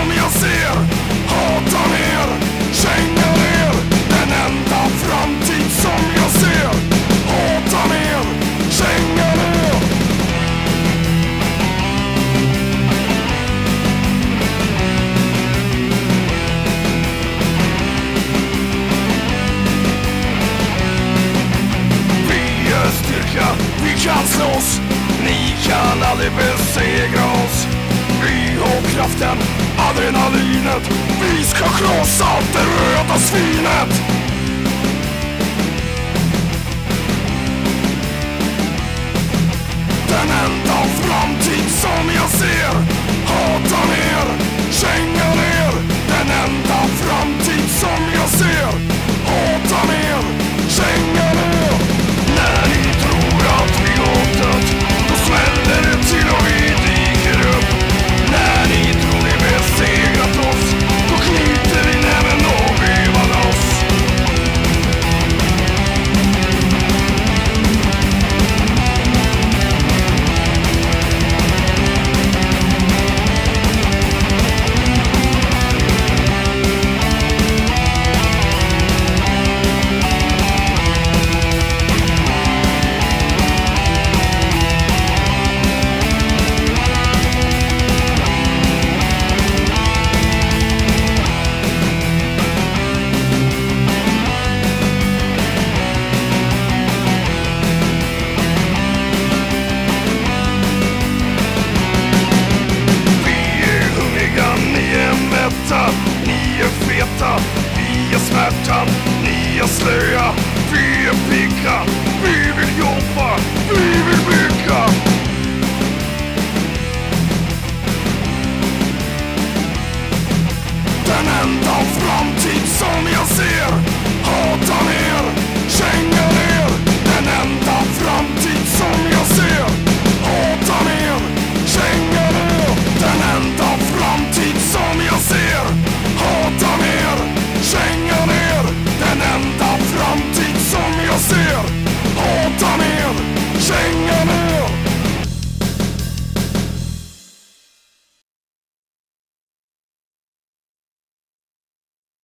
som jag ser Hatar er, känner er Den enda framtid som jag ser. Hatar er, känner er. Vi är styrka, vi kan slåss. Ni kan aldrig besegra oss. Vi har kraften adrenalinet. Vi ska krossa det röda svinet. vi är pigga, vi vill jobba, vi vill bygga. Den enda framtid som jag ser.